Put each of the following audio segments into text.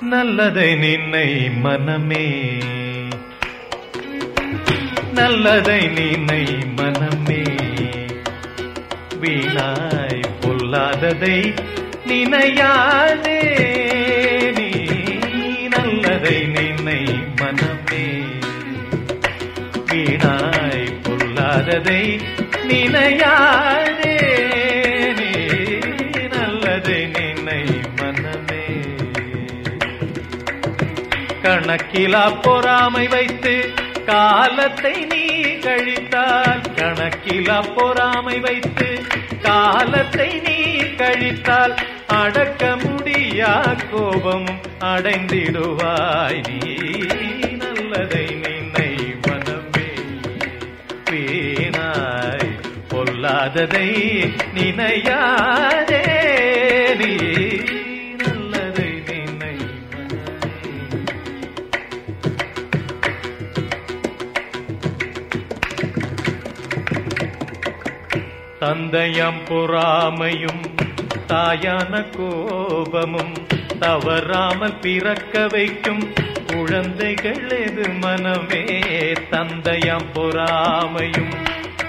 நல்லதை நின்னை மனமே. நல்லதை நின்னை மனமே. வீணாய் பொல்லாததை நினையாதே. நீ நல்லதை நின்னை மனமே. வீணாய் பொல்லாததை நினையாதே. கணக்கிலா பொறாமை வைத்து காலத்தை நீ கழித்தால் கணக்கிலா பொறாமை வைத்து காலத்தை நீ கழித்தால் அடக்க முடியா கோபம் அடைந்திடுவாய் நீ. நல்லதை நின்னை மனமே பேனாய் பொல்லாததை நினையாதே நீ. தந்தையம் பொறாமையும் தாயான கோபமும் தவறாமல் பிறக்க வைக்கும் குழந்தைகள் எது மனமே? தந்தையம் பொறாமையும்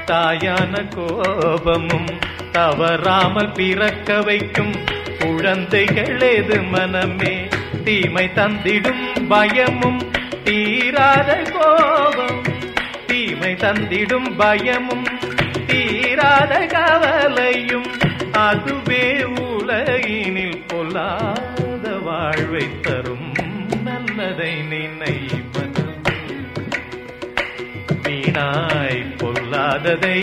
தாயான கோபமும் தவறாமல் பிறக்க வைக்கும் குழந்தைகள் எது மனமே? தீமை தந்திடும் பயமும் தீராத கோபம். தீமை தந்திடும் பயமும் தீ தீராத கவலையும் அதுவே உலகினில் பொல்லாத வாழ்வை தரும் நல்லதை நினைப்பது. வீணாய் பொல்லாததை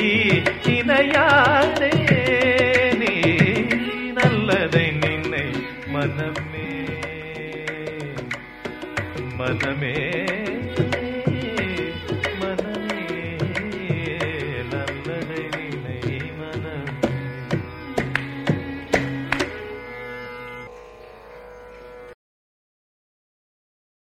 இணையாதே நீ நல்லதை நினை மனமே மனமே.